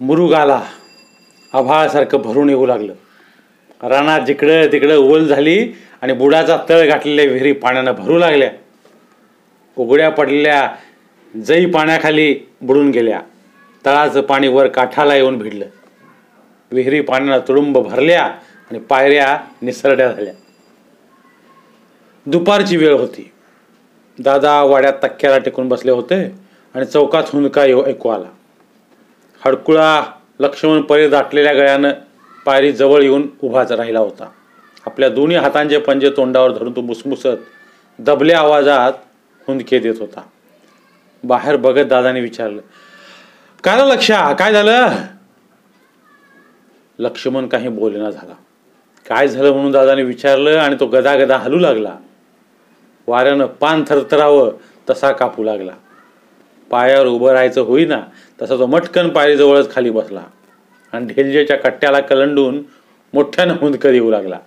मुरुगाला आभाळासारखं भरून येऊ लागलं. रानात जिकडं तिकडं ओल झाली आणि बुडाचा तळ गाठलेल्या विहिरी पाण्यानं भरू लागल्या. उघड्या पडलेल्या जई पाण्याखाली बुडून गेल्या. तळाचं पाणी वर काठाला येऊन भिडलं. विहिरी पाण्यानं तुडुंब भरल्या आणि पायऱ्या निसरड्या झाल्या. दुपारची वेळ होती. दादा वाड्यात तक्क्याला टेकून बसले होते आणि चौकात हुंदका येऊ ऐकू आला. हडकुळा लक्ष्मण परे दाटलेल्या गळ्यानं पायरी जवळ येऊन उभाच राहिला होता. आपल्या दोन्ही हातांचे पंजे तोंडावर धरून तो मुसमुसत दबल्या आवाजात हुंदके देत होता. बाहेर बघत दादाने विचारलं काय झालं लक्षा? काय झालं? लक्ष्मण काही बोलेना झाला. काय झालं? म्हणून दादाने विचारलं आणि तो गदा गदा हलू लागला. वाऱ्यानं पान थरथरावं तसा कापू लागला. पायावर उभं राहायचं होईना तसा तो मटकन पायरीजवळच खाली बसला. आणि ढेलजेच्या कट्ट्याला कलंडून मोठ्यानं हुंदकर येऊ लागला.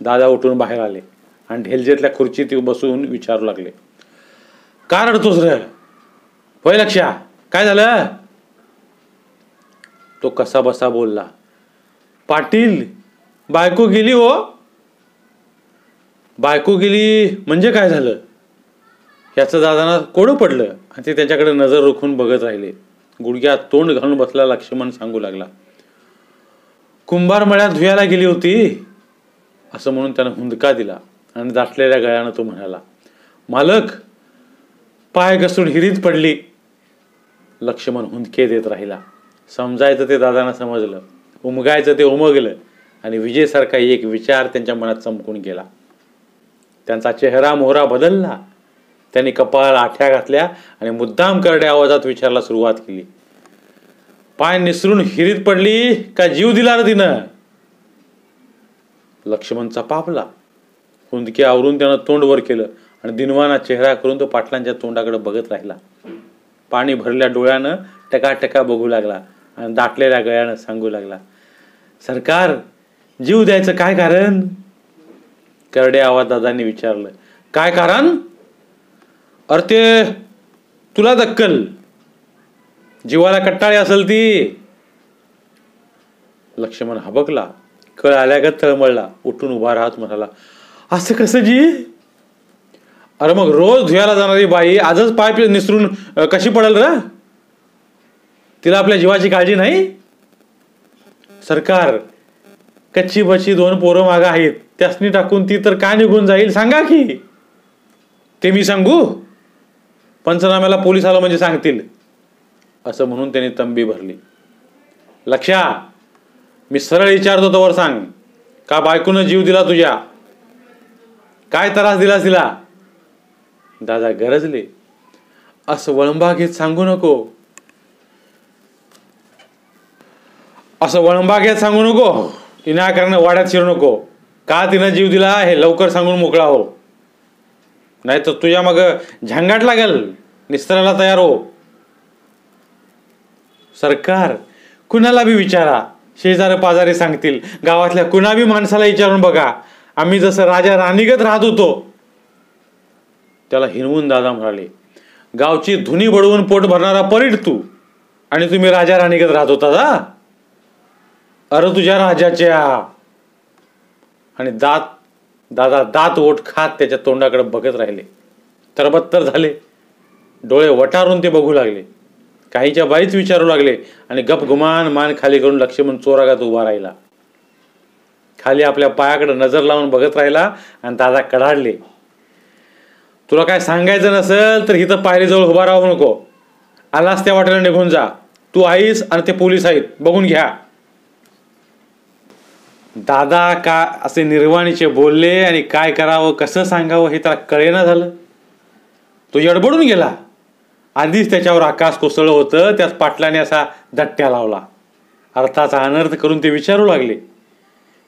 दादा उठून बाहेर आले आणि ढेलजेतल्या खुर्चीत बसून विचारू लागले. का रडतोस रे होय लक्षा काय झालं? तो कसा बसा बोलला पाटील बायको गेली हो. बायको गेली म्हणजे काय झालं? याचं दादांना कोडं पडलं आणि ते त्याच्याकडे नजर रोखून बघत राहिले. गुडघ्यात तोंड घालून बसला लक्ष्मण सांगू लागला. कुंभार मळ्यात धुयाला गेली होती? असं म्हणून त्यानं हुंदका दिला आणि दाटलेल्या गळ्यानं तो म्हणाला मालक पाय घसरून हिरीत पडली. लक्ष्मण हुंदके देत राहिला. समजायचं ते दादांना समजलं. उमगायचं ते उमगलं आणि विजयसारखा एक विचार त्यांच्या मनात चमकून गेला. त्यांचा चेहरा मोहरा बदलला. त्यांनी कपाळ आठ्या घातल्या आणि मुद्दाम करड्या आवाजात विचारायला सुरुवात केली. पाय निसरून हिरीत पडली का जीव दिला रे तिनं? लक्ष्मणचा पापला हुंदकी आवरून त्यानं तोंड वर केलं आणि दिनवाना चेहरा करून तो पाटलांच्या तोंडाकडे बघत राहिला. पाणी भरल्या डोळ्यानं टका बघू लागला आणि दाटलेल्या गळ्यानं सांगू लागला सरकार जीव द्यायचं काय कारण? करड्या आवाज दादांनी विचारलं काय कारण? अरे ते तुला दक्कल. जीवाला कट्टाळी असेल ती. लक्ष्मण हबकला. कळ आल्यागत तळमळला. उठून उभा राहत म्हणाला असं कसं जी? अरे मग रोज धुयाला जाणारी बाई आजच पाय निसरून कशी पडेल र? तिला आपल्या जीवाची काळजी नाही? सरकार कच्ची बच्ची दोन पोरं मागं आहेत. त्यासनी टाकून ती तर काय निघून जाईल? सांगा की. ते मी सांगू? पंचनाम्याला पोलीस आलं म्हणजे सांगतील. असं म्हणून त्यांनी तंबी भरली. लक्षा मी सरळ विचारतो तोवर सांग. का बायकोनं जीव दिला तुझ्या? काय त्रास दिला तिला? दादा गरजले. असं वळंबा घेत सांगू नको. असं वळंबा घेत सांगू नको. विनाकारण वाड्यात शिरू नको. का तिनं जीव दिला? हे लवकर सांगून मोकळा हो. नाही तर तुझ्या मग झंगाट लागेल. निस्तराला तयार हो. सरकार कुणाला बी विचारा. शेजार पाजारी सांगतील. गावातल्या कुणा बी माणसाला विचारून बघा. आम्ही जसं राजा राणीगत राहत होतो त्याला हिरवून दादा म्हणाले गावची धुनी बडवून पोट भरणारा परीट तू आणि तुम्ही राजा राणीगत राहत होता दा? अरे तुझ्या राजाच्या. आणि दात दादा दात ओठ खात त्याच्या तोंडाकडे बघत राहिले. तरबत्तर झाले. डोळे वटारून ते बघू लागले. काहीच्या बाईच विचारू लागले आणि गपगुमान मान खाली करून लक्ष्मण चोरागात उभा राहिला. खाली आपल्या पायाकडे नजर लावून बघत राहिला आणि दादा कढाडले तुला काय सांगायचं नसेल तर इथं पायरीजवळ उभा राहू नको. आलास त्या वाटेला निघून जा. तू आईस आणि ते पोलीस आहेत. बघून घ्या. दादा का असे निर्वाणीचे बोलले आणि काय करावं कसं सांगावं हे त्याला कळेना झालं. तो यडबडून गेला. आधीच त्याच्यावर आकाश कोसळलं होतं त्याच पाटलाने असा दट्ट्या लावला. अर्थाचा अनर्थ करून ते विचारू लागले.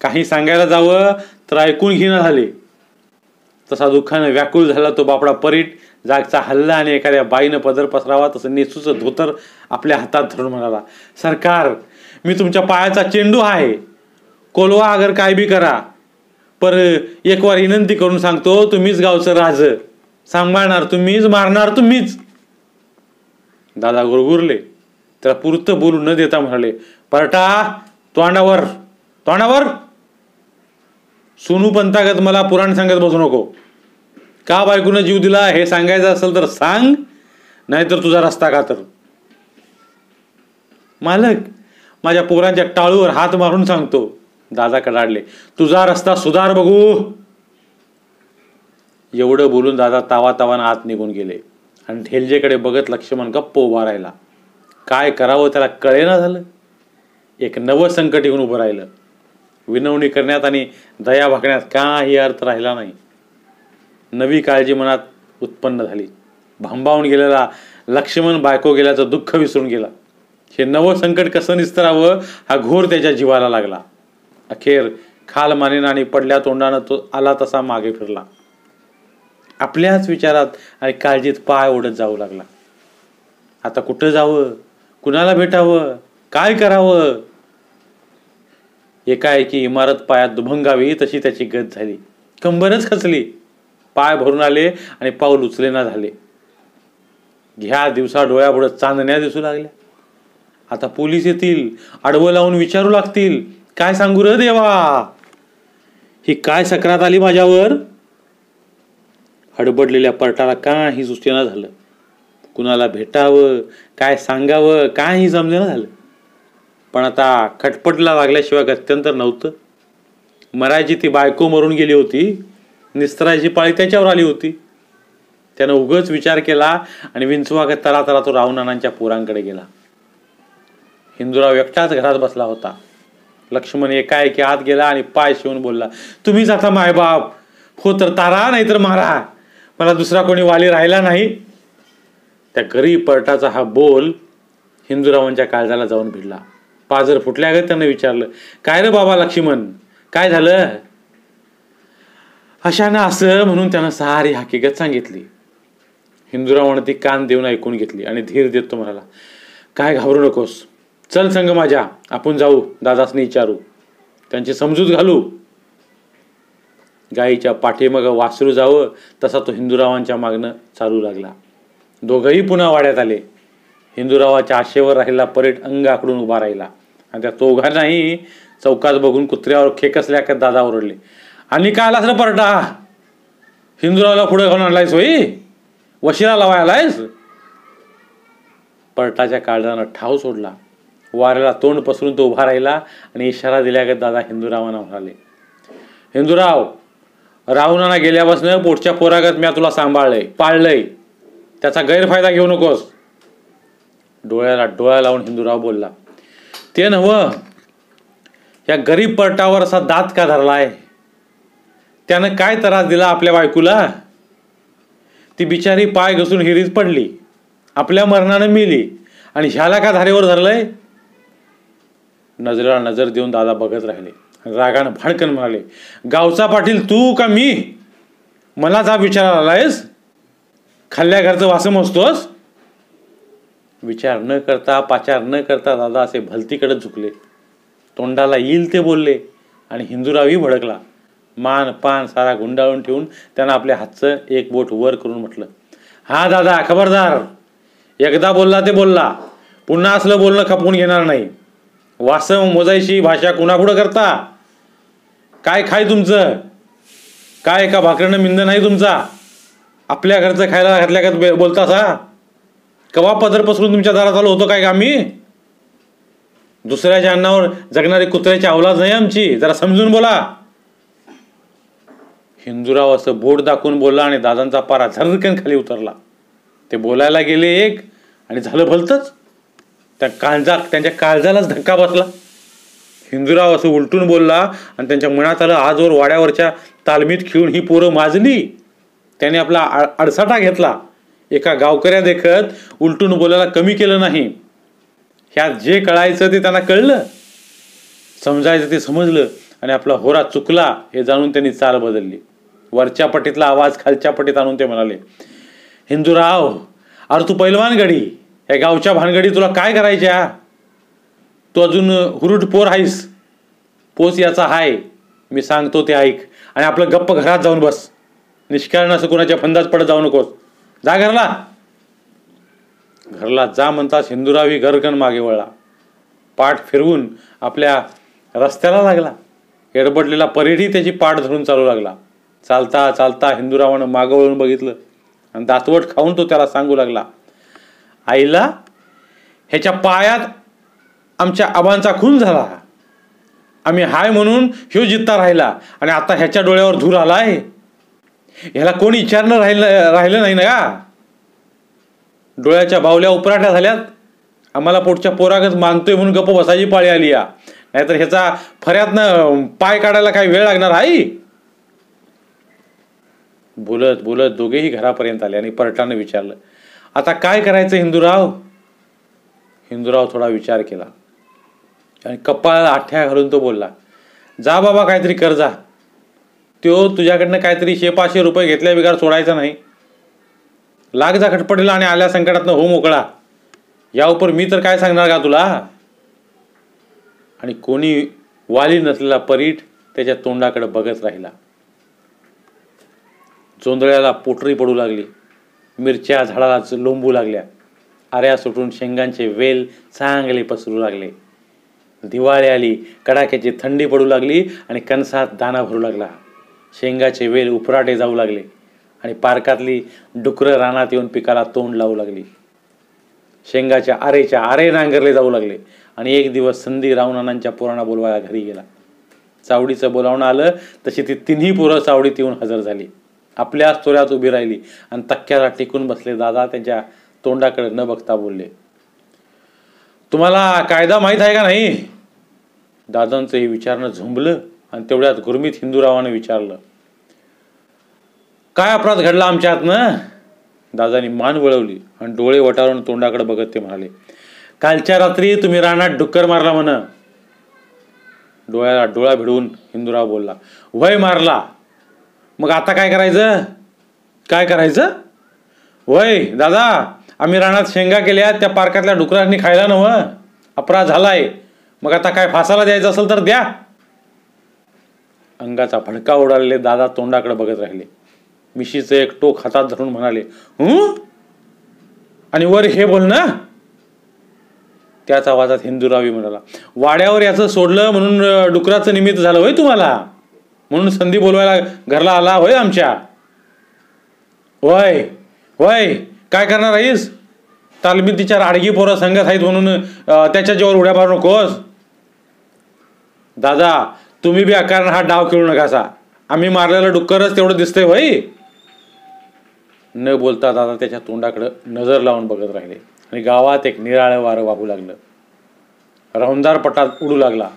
काही सांगायला जावं तर ऐकून घेणं झाले. तसा दुःखानं व्याकुळ झाला तो बापडा परीट. जागचा हल्ला आणि एखाद्या बाईनं पदर पसरावा तसं नेसूचं धोतर आपल्या हातात धरून म्हणाला सरकार मी तुमच्या पायाचा चेंडू आहे. कोलवा अगर काय बी करा. पर एक वार विनंती करून सांगतो तुम्हीच गावचं राज. सांभाळणार तुम्हीच मारणार तुम्हीच. दादा गुरगुरले. त्याला पुरतं बोलू न देता म्हणाले परटा तोंडावर तोंडावर. सोनू पंतागत मला पुराण सांगत बसू नको. का बायकून जीव दिला हे सांगायचं असेल तर सांग नाहीतर तुझा रस्ता का तर. मालक माझ्या पोरांच्या टाळूवर हात मारून सांगतो दादा कडाडले तुझा रस्ता सुधार बघू. एवढं बोलून दादा तावा तावानं आत निघून गेले आणि ढेलजेकडे बघत लक्ष्मण गप्प उभा राहिला. काय करावं त्याला कळेना झालं. एक नवं संकट येऊन उभं राहिलं. विनवणी करण्यात आणि दया भागण्यात काही अर्थ राहिला नाही. नवी काळजी मनात उत्पन्न झाली. भांबावून गेलेला लक्ष्मण बायको गेल्याचं दुःख विसरून गेला. हे नवं संकट कसं निस्तरावं हा घोर त्याच्या जीवाला लागला. अखेर खाल मानेन आणि पडल्या तोंडानं तो आला तसा मागे फिरला. आपल्याच विचारात आणि काळजीत पाय ओढत जाऊ लागला. आता कुठं जावं? कुणाला भेटावं? काय करावं? एकाएकी इमारत पायात दुभंगावी तशी त्याची गत झाली. कंबरच खचली. पाय भरून आले आणि पाऊल उचलेना झाले. घ्या दिवसा डोळ्यापुढं चांदण्या दिसू लागल्या. आता पोलीस येतील आडवं लावून विचारू लागतील. काय सांगू र देवा? ही काय सकरात आली माझ्यावर? हडबडलेल्या पर्टाला काही सुचेना झालं. कुणाला भेटावं काय सांगावं काही जमलेलं झालं. पण आता खटपटला लागल्याशिवाय गत्यंतर नव्हतं. मरायची ती बायको मरून गेली होती. निस्तरायची पाळी त्याच्यावर आली होती. त्यानं उगच विचार केला आणि विंचवागत तरा तरा तो रावणानांच्या पोरांकडे गेला. हिंदुराव एकटाच घरात बसला होता. लक्ष्मण एकाएकी आत गेला आणि पाय शिवून बोलला तुम्हीच आता मायबाप हो तर तारा नाही तर मारा मला दुसरा कोणी वाली राहिला नाही. त्या गरीब पर्टाचा हा बोल हिंदुरावांच्या काळजाला जाऊन भिडला. पाजर फुटल्यागत त्यानं विचारलं काय रे बाबा लक्ष्मण? काय झालं? अशानं असं म्हणून त्यानं सारी हकीकत सांगितली. हिंदुरावानं ती कान देऊन ऐकून घेतली आणि धीर देतो म्हणाला काय घाबरू नकोस. चल संग माझ्या आपण जाऊ दादासनी विचारू. त्यांची समजूत घालू. गाईच्या पाठीमागं वासरू जावं तसा तो हिंदुरावांच्या मागणं चालू लागला. दोघंही पुन्हा वाड्यात आले. हिंदुरावाच्या आशेवर राहिला परेट अंग आकडून उभा राहिला. आणि त्या दोघांनाही चौकात बघून कुत्र्यावर खेकसल्या का दादा ओरडले. आणि काय आलास रे परटा हिंदुरावला पुढे घालून आणलायस होई? वशिला लावाय आलायस? परटाच्या काळजानं ठाव सोडला. वाऱ्याला तोंड पसरून तो उभा राहिला आणि इशारा दिल्यागत दादा हिंदूरावांना म्हणाले हिंदूराव रावणाना गेल्यापासून पोटच्या पोरागत मी तुला सांभाळलंय पाळलंय. त्याचा गैरफायदा घेऊ नकोस. डोळ्याला डोळ्या लावून हिंदूराव बोलला ते नव या गरीब पर्टावर असा दात का धरलाय? त्यानं काय त्रास दिला आपल्या बायकूला? ती बिचारी पाय घसून हिरीत पडली आपल्या मरणानं मिली आणि ह्याला का धारेवर धरलंय? नजरेला नजर देऊन दादा बघत राहिले. रागानं भडकन म्हणाले गावचा पाटील तू का मी? मला जा विचारायला आलायस? खाल्ल्या घरचं वासम असतोस विचार न करता पाचार न करता दादा असे भलतीकडे झुकले. तोंडाला येईल ते बोलले आणि हिंदुरावही भडकला. मान पान सारा गुंडाळून ठेवून त्यानं आपल्या हातचं एक बोट वर करून म्हटलं हा दादा खबरदार. एकदा बोलला ते बोलला. पुन्हा असलं बोलणं खपवून घेणार नाही. वासम मोजायची भाषा कुणापुढं करता? काय खाय तुमचं? काय एका भाकरीनं मिंद नाही तुमचा? आपल्या घरचं खायला घातल्या का बोलता सा कवा पदर पसरून तुमच्या दारात आलो होतो काय का आम्ही? दुसऱ्याच्या अन्नावर जगणारी कुत्र्याची अवलाद नाही आमची. जरा समजून बोला. हिंदुराव असं बोट दाखवून बोलला आणि दादांचा पारा झरकन खाली उतरला. ते बोलायला गेले एक आणि झालं भलतंच. त्या काळजा त्यांच्या काळजालाच धक्का बसला. हिंदुराव असं उलटून बोलला आणि त्यांच्या मनात आलं आजवर वाड्यावरच्या तालमीत खेळून ही पोरं माजली. त्याने आपला अडसाटा घेतला. एका गावकऱ्या देखत उलटून बोलायला कमी केलं नाही. ह्यात जे कळायचं ते त्यांना कळलं. समजायचं ते समजलं आणि आपला होरा चुकला हे जाणून त्यांनी चाल बदलली. वरच्या पटीतला आवाज खालच्या पटीत आणून ते म्हणाले हिंदूराव अरे तू पैलवान गडी. या गावच्या भानगडी तुला काय करायच्या? तू अजून हुरुट पोर आहेस. पोस याचा हाय. मी सांगतो ते ऐक. आणि आपलं गप्प घरात जाऊन बस. निष्कारण असं कोणाच्या फंदात पडत जाऊ नकोस. जा घरला. घरला जा म्हणताच हिंदुरावी घरकन मागे वळला. पाठ फिरवून आपल्या रस्त्याला लागला. एडबडलेला परेडही त्याची पाठ धरून चालू लागला. चालता चालता हिंदुरावानं मागं वळून बघितलं. आणि दातवट खाऊन तो त्याला सांगू लागला. आईला ह्याच्या पायात आमच्या आबांचा खून झाला. आम्ही हाय म्हणून ह्यो जित्ता राहिला आणि आता ह्याच्या डोळ्यावर धूर आलाय. ह्याला कोणी विचारणं राहिलं राहिलं नाही ना का? डोळ्याच्या बावल्या उपराट्या झाल्यात. आम्हाला पोटच्या पोरागच मानतोय म्हणून गप्प बसायची पाळी आली या. नाहीतर ह्याचा फऱ्यातनं पाय काढायला काही वेळ लागणार आई बोलत बोलत दोघेही घरापर्यंत आले आणि परटानं विचारलं आता काय करायचं हिंदूराव? हिंदूराव थोडा विचार केला. आणि कपाळाला आठ्या घालून तो बोलला जा बाबा काहीतरी कर जा. तो तुझ्याकडनं काहीतरी शे पाचशे रुपये घेतल्या बिगार सोडायचा नाही. लाग जा खटपटीला आणि आल्या संकटातनं हो मोकळा. या उपर मी तर काय सांगणार का तुला? आणि कोणी वाली नसलेला परीट त्याच्या तोंडाकडे बघत राहिला. जोंधळ्याला पोटरी पडू लागली. मिरच्या झाडालाच लोंबू लागल्या. आऱ्या सुटून शेंगांचे वेल चांगले पसरू लागले. दिवाळी आली कडाक्याची थंडी पडू लागली आणि कणसात दाना भरू लागला. शेंगाचे वेल उपराटे जाऊ लागले आणि पार्कातली डुकरं रानात येऊन पिकाला तोंड लावू लागली. शेंगाच्या आरेच्या आरे नांगरले जाऊ लागले आणि एक दिवस संधी रावणानांच्या पोरांना बोलवायला घरी गेला. चावडीचं बोलावणं आलं तशी ती तिन्ही पोरं चावडीत येऊन हजर झाली. आपल्या चोऱ्यात उभी राहिली आणि तक्क्याला टिकून बसले. दादा त्यांच्या तोंडाकडे न बघता बोलले तुम्हाला कायदा माहीत आहे का नाही? दादांचं हे विचारणं झुंबलं आणि तेवढ्यात गुरमीत हिंदूरावानं विचारलं काय अपराध घडला आमच्या हातनं दादानी मान वळवली आणि डोळे वटारून तोंडाकडे बघत ते म्हणाले कालच्या रात्री तुम्ही रानात डुक्कर मारला म्हण. डोळ्याला डोळा भिडवून हिंदूराव बोलला वय मारला. मग आता काय करायचं? काय करायचं? वय दादा आम्ही रानात शेंगा केल्या त्या पार्कातल्या डुकरांनी खायला नव. अपराध झालाय. मग आता काय फासाला द्यायचं असेल तर द्या. अंगाचा फडका उडालेले दादा तोंडाकडे बघत राहिले. मिशीचं एक टोक हातात धरून म्हणाले हं? आणि वर हे बोल ना. त्याच आवाजात हिंदूरावी म्हणाला वाड्यावर याचं सोडलं म्हणून डुकराचं निमित्त झालं होय तुम्हाला. म्हणून संधी बोलवायला घरला आला होय आमच्या. वय वय काय करणार आहेस? तालमीतीच्या राडगी पोरं संगत आहेत म्हणून त्याच्या जेव्हा उड्या मारू नकोस. दादा तुम्ही बी अकारण हा डाव खेळू नकासा. आम्ही मारलेलं डुक्करच तेवढं दिसतंय भाई न बोलता दादा त्याच्या तोंडाकडं नजर लावून बघत राहिले आणि गावात एक निराळं वारं वाहू लागलं. रौंदार पटात उडू लागला.